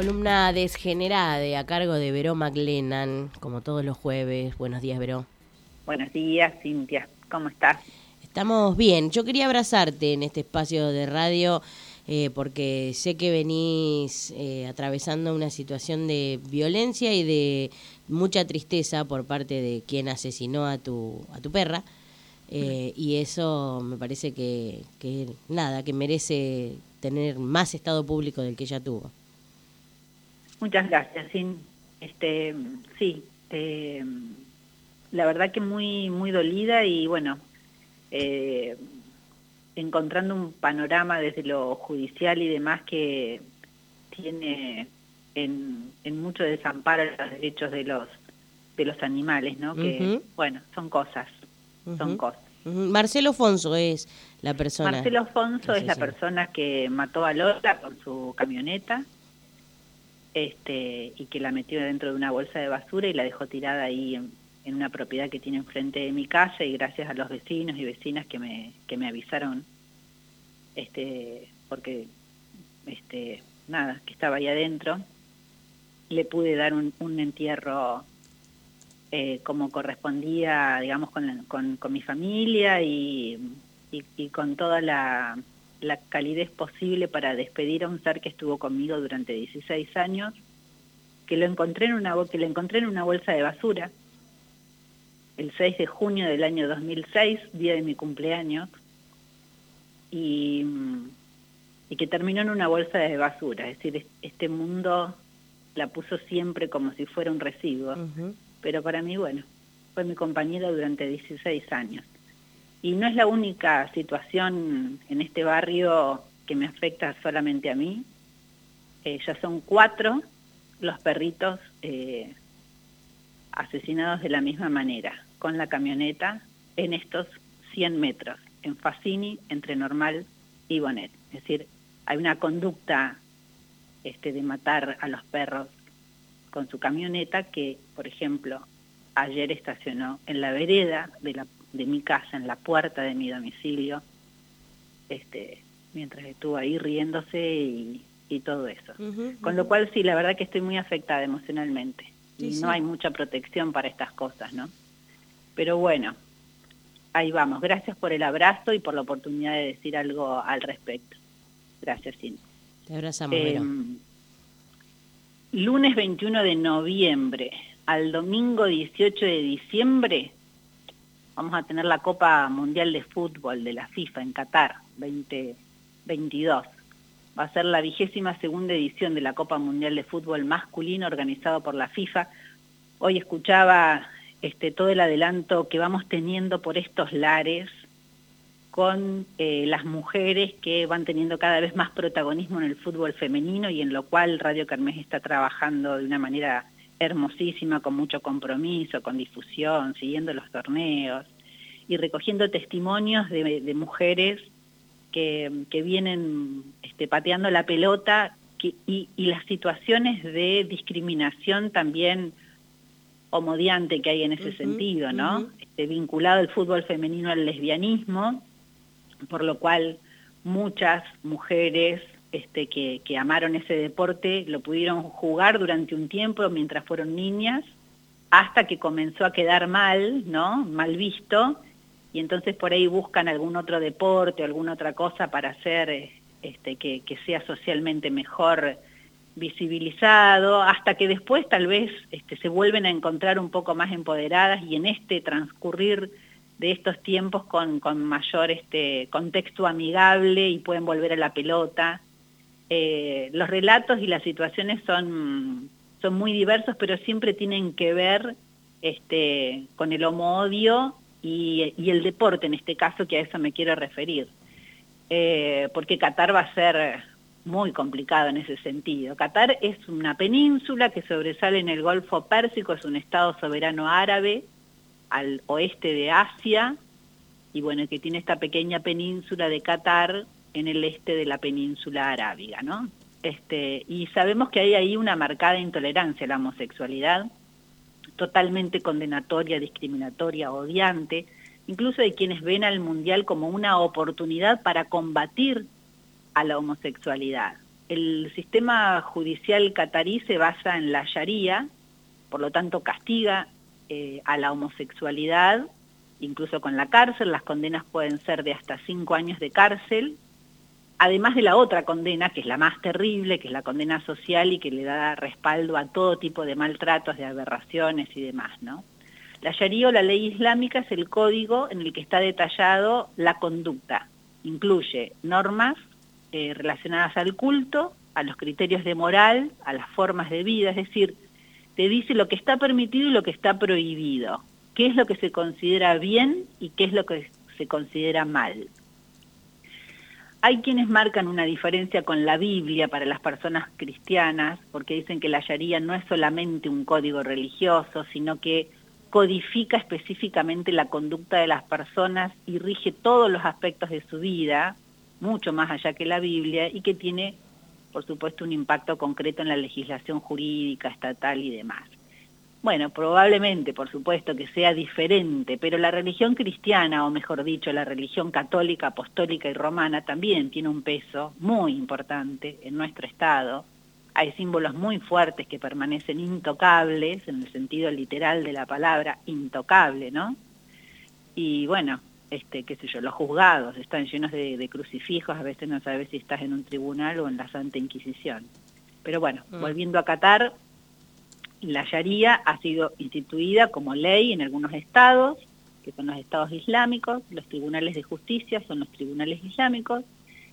Columna desgenerada a cargo de Veró McLennan, como todos los jueves. Buenos días, Veró. Buenos días, Cintia. ¿Cómo estás? Estamos bien. Yo quería abrazarte en este espacio de radio eh, porque sé que venís eh, atravesando una situación de violencia y de mucha tristeza por parte de quien asesinó a tu, a tu perra. Eh, y eso me parece que, que, nada, que merece tener más estado público del que ya tuvo. Muchas gracias, Sin. Este, sí, eh, la verdad que muy, muy dolida y bueno, eh, encontrando un panorama desde lo judicial y demás que tiene en, en mucho desamparo los derechos de los de los animales, ¿no? Que, bueno, son cosas, son cosas. Marcelo Fonso es la persona. Marcelo Fonso es la persona que mató a Lola con su camioneta este, y que la metió dentro de una bolsa de basura y la dejó tirada ahí en, una propiedad que tiene enfrente de mi casa y gracias a los vecinos y vecinas que me, que me avisaron, este, porque, este, nada, que estaba ahí adentro, le pude dar un, un entierro eh, como correspondía, digamos, con, con, con mi familia y, y, y con toda la, la calidez posible para despedir a un ser que estuvo conmigo durante 16 años, que lo encontré en una que lo encontré en una bolsa de basura el 6 de junio del año 2006, día de mi cumpleaños, y, y que terminó en una bolsa de basura, es decir, este mundo la puso siempre como si fuera un residuo, pero para mí, bueno, fue mi compañera durante 16 años. Y no es la única situación en este barrio que me afecta solamente a mí. Eh, ya son cuatro los perritos eh, asesinados de la misma manera, con la camioneta en estos 100 metros, en Facini, entre Normal y Bonet. Es decir, hay una conducta este, de matar a los perros con su camioneta que, por ejemplo, ayer estacionó en la vereda de la de mi casa, en la puerta de mi domicilio, este, mientras estuvo ahí riéndose y, todo eso. Con lo cual sí, la verdad que estoy muy afectada emocionalmente. y no hay mucha protección para estas cosas, ¿no? Pero bueno, ahí vamos. Gracias por el abrazo y por la oportunidad de decir algo al respecto. Gracias, Cindy. Te abrazamos, em, Lunes 21 de noviembre al domingo 18 de diciembre vamos a tener la Copa Mundial de Fútbol de la FIFA en Qatar 2022. Va a ser la vigésima segunda edición de la Copa Mundial de Fútbol masculino organizado por la FIFA. Hoy escuchaba este, todo el adelanto que vamos teniendo por estos lares con eh, las mujeres que van teniendo cada vez más protagonismo en el fútbol femenino y en lo cual Radio Carmes está trabajando de una manera hermosísima, con mucho compromiso, con difusión, siguiendo los torneos y recogiendo testimonios de, mujeres que, vienen este, pateando la pelota y, las situaciones de discriminación también homodiante que hay en ese sentido, ¿no? este, vinculado el fútbol femenino al lesbianismo, por lo cual muchas mujeres este, que, amaron ese deporte lo pudieron jugar durante un tiempo mientras fueron niñas, hasta que comenzó a quedar mal, ¿no? Mal visto, y entonces por ahí buscan algún otro deporte o alguna otra cosa para hacer este, que, que sea socialmente mejor visibilizado, hasta que después tal vez este, se vuelven a encontrar un poco más empoderadas y en este transcurrir de estos tiempos con, con mayor este, contexto amigable y pueden volver a la pelota eh, los relatos y las situaciones son, son muy diversos, pero siempre tienen que ver este, con el homo-odio y, el deporte en este caso, que a eso me quiero referir. Eh, porque Qatar va a ser muy complicado en ese sentido. Qatar es una península que sobresale en el Golfo Pérsico, es un estado soberano árabe al oeste de Asia, y bueno, que tiene esta pequeña península de Qatar en el este de la península arábiga, ¿no? Este, y sabemos que hay ahí una marcada intolerancia a la homosexualidad, totalmente condenatoria, discriminatoria, odiante, incluso de quienes ven al Mundial como una oportunidad para combatir a la homosexualidad. el sistema judicial catarí se basa en la Sharia, por lo tanto castiga eh, a la homosexualidad, incluso con la cárcel, las condenas pueden ser de hasta cinco años de cárcel, además de la otra condena, que es la más terrible, que es la condena social y que le da respaldo a todo tipo de maltratos, de aberraciones y demás, ¿no? La Sharia o la ley islámica es el código en el que está detallado la conducta. Incluye normas eh, relacionadas al culto, a los criterios de moral, a las formas de vida, es decir, te dice lo que está permitido y lo que está prohibido, qué es lo que se considera bien y qué es lo que se considera mal. Hay quienes marcan una diferencia con la Biblia para las personas cristianas, porque dicen que la Sharia no es solamente un código religioso, sino que codifica específicamente la conducta de las personas y rige todos los aspectos de su vida, mucho más allá que la Biblia, y que tiene, por supuesto, un impacto concreto en la legislación jurídica, estatal y demás. Bueno, probablemente, por supuesto, que sea diferente, pero la religión cristiana, o mejor dicho, la religión católica, apostólica y romana, también tiene un peso muy importante en nuestro Estado. Hay símbolos muy fuertes que permanecen intocables, en el sentido literal de la palabra, intocable, ¿no? Y bueno, este, qué sé yo, los juzgados están llenos de, de crucifijos, a veces no sabes si estás en un tribunal o en la Santa Inquisición. Pero bueno, mm. volviendo a Qatar, la Sharia ha sido instituida como ley en algunos estados, que son los estados islámicos, los tribunales de justicia son los tribunales islámicos,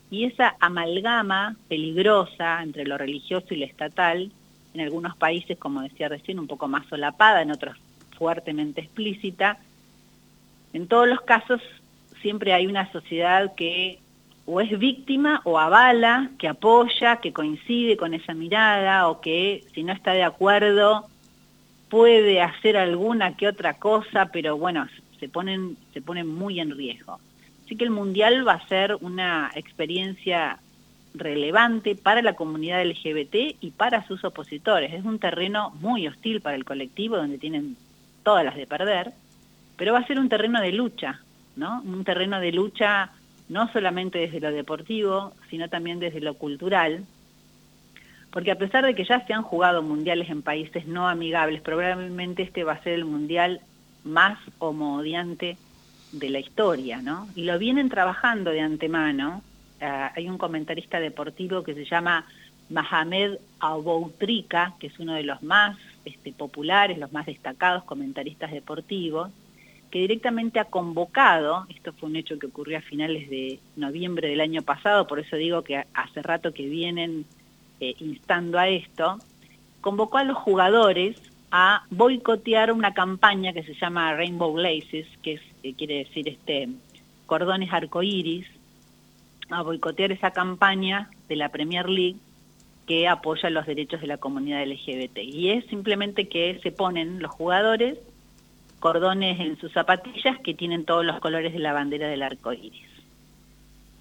y esa amalgama peligrosa entre lo religioso y lo estatal, en algunos países, como decía recién, un poco más solapada, en otros fuertemente explícita, en todos los casos siempre hay una sociedad que o es víctima o avala, que apoya, que coincide con esa mirada o que si no está de acuerdo puede hacer alguna que otra cosa, pero bueno, se ponen, se ponen muy en riesgo. Así que el Mundial va a ser una experiencia relevante para la comunidad LGBT y para sus opositores. Es un terreno muy hostil para el colectivo, donde tienen todas las de perder, pero va a ser un terreno de lucha, ¿no? Un terreno de lucha no solamente desde lo deportivo, sino también desde lo cultural, porque a pesar de que ya se han jugado mundiales en países no amigables, probablemente este va a ser el mundial más homodiante de la historia, ¿no? Y lo vienen trabajando de antemano. Uh, hay un comentarista deportivo que se llama Mohamed Aboutrika, que es uno de los más este, populares, los más destacados comentaristas deportivos, que directamente ha convocado, esto fue un hecho que ocurrió a finales de noviembre del año pasado, por eso digo que hace rato que vienen eh, instando a esto, convocó a los jugadores a boicotear una campaña que se llama Rainbow Laces, que, quiere decir este cordones arcoíris, a boicotear esa campaña de la Premier League que apoya los derechos de la comunidad LGBT. Y es simplemente que se ponen los jugadores cordones en sus zapatillas que tienen todos los colores de la bandera del arco iris.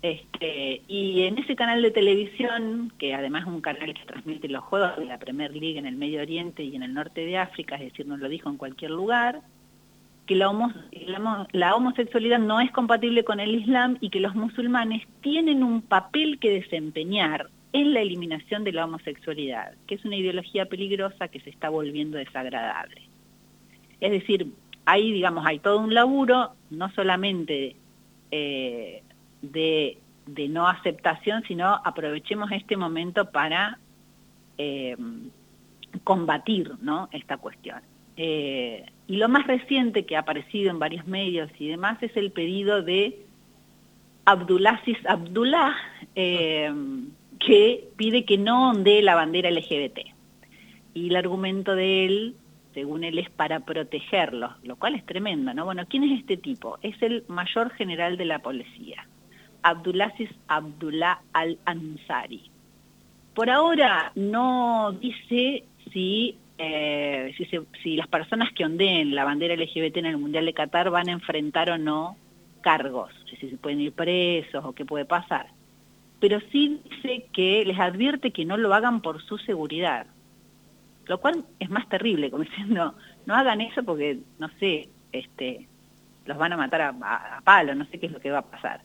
Este, y en ese canal de televisión, que además es un canal que transmite los juegos de la Premier League en el Medio Oriente y en el norte de África, es decir, nos lo dijo en cualquier lugar, que la, la, homosexualidad no es compatible con el Islam y que los musulmanes tienen un papel que desempeñar en la eliminación de la homosexualidad, que es una ideología peligrosa que se está volviendo desagradable. Es decir, ahí, digamos, hay todo un laburo, no solamente eh, de, no aceptación, sino aprovechemos este momento para eh, combatir ¿no? esta cuestión. Eh, y lo más reciente que ha aparecido en varios medios y demás es el pedido de Abdulaziz Abdullah, que pide que no ondee la bandera LGBT. Y el argumento de él según él es para protegerlos, lo cual es tremendo, ¿no? Bueno, ¿quién es este tipo? Es el mayor general de la policía, Abdulaziz Abdullah al-Ansari. Por ahora no dice si, eh, si, si las personas que ondeen la bandera LGBT en el Mundial de Qatar van a enfrentar o no cargos, si se pueden ir presos o qué puede pasar. Pero sí dice que les advierte que no lo hagan por su seguridad lo cual es más terrible, como diciendo, no hagan eso porque, no sé, este, los van a matar a, palo, no sé qué es lo que va a pasar.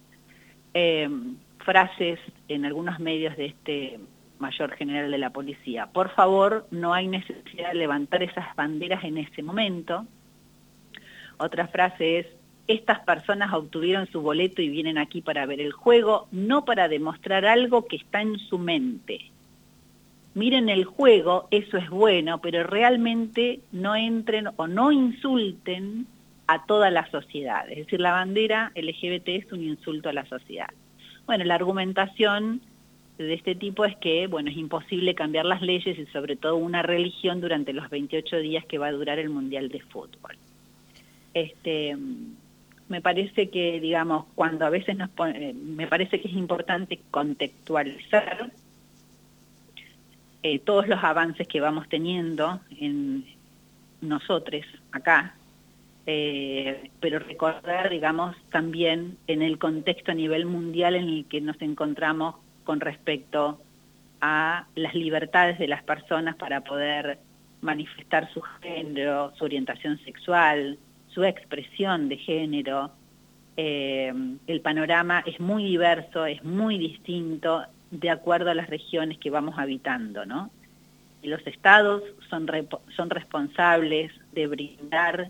Em, frases en algunos medios de este Mayor General de la Policía. Por favor, no hay necesidad de levantar esas banderas en ese momento. Otra frase es, estas personas obtuvieron su boleto y vienen aquí para ver el juego, no para demostrar algo que está en su mente. Miren el juego, eso es bueno, pero realmente no entren o no insulten a toda la sociedad. Es decir, la bandera LGBT es un insulto a la sociedad. Bueno, la argumentación de este tipo es que, bueno, es imposible cambiar las leyes y sobre todo una religión durante los 28 días que va a durar el Mundial de Fútbol. Este, me parece que, digamos, cuando a veces nos pone, me parece que es importante contextualizar eh, todos los avances que vamos teniendo en nosotros acá, eh, pero recordar, digamos, también en el contexto a nivel mundial en el que nos encontramos con respecto a las libertades de las personas para poder manifestar su género, su orientación sexual, su expresión de género. Eh, el panorama es muy diverso, es muy distinto de acuerdo a las regiones que vamos habitando, ¿no? Y los estados son, son responsables de brindar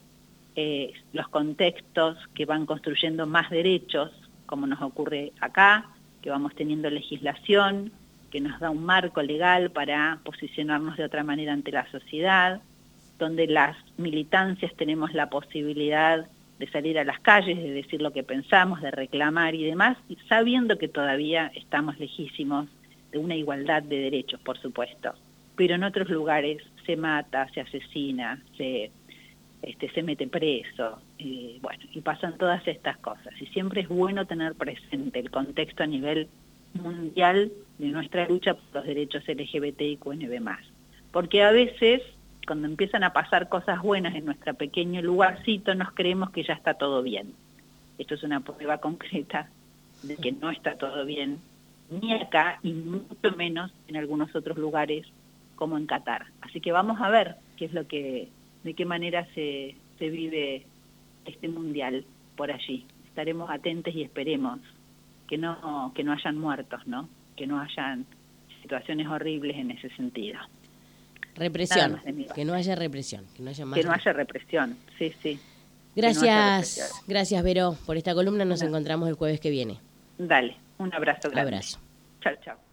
eh, los contextos que van construyendo más derechos, como nos ocurre acá, que vamos teniendo legislación, que nos da un marco legal para posicionarnos de otra manera ante la sociedad, donde las militancias tenemos la posibilidad de salir a las calles, de decir lo que pensamos, de reclamar y demás, sabiendo que todavía estamos lejísimos de una igualdad de derechos, por supuesto. Pero en otros lugares se mata, se asesina, se, este, se mete preso, y, bueno, y pasan todas estas cosas. Y siempre es bueno tener presente el contexto a nivel mundial de nuestra lucha por los derechos LGBT y QNB+. Porque a veces cuando empiezan a pasar cosas buenas en nuestro pequeño lugarcito, nos creemos que ya está todo bien. Esto es una prueba concreta de que no está todo bien, ni acá y mucho menos en algunos otros lugares como en Qatar. Así que vamos a ver qué es lo que, de qué manera se, se vive este mundial por allí. Estaremos atentos y esperemos que no, que no hayan muertos, ¿no? Que no hayan situaciones horribles en ese sentido. Represión, que no haya represión, que no haya más. Que no haya represión, sí, sí. Gracias, gracias Vero por esta columna, nos encontramos el jueves que viene. Dale, un abrazo. Grande. Abrazo. Chao, chao.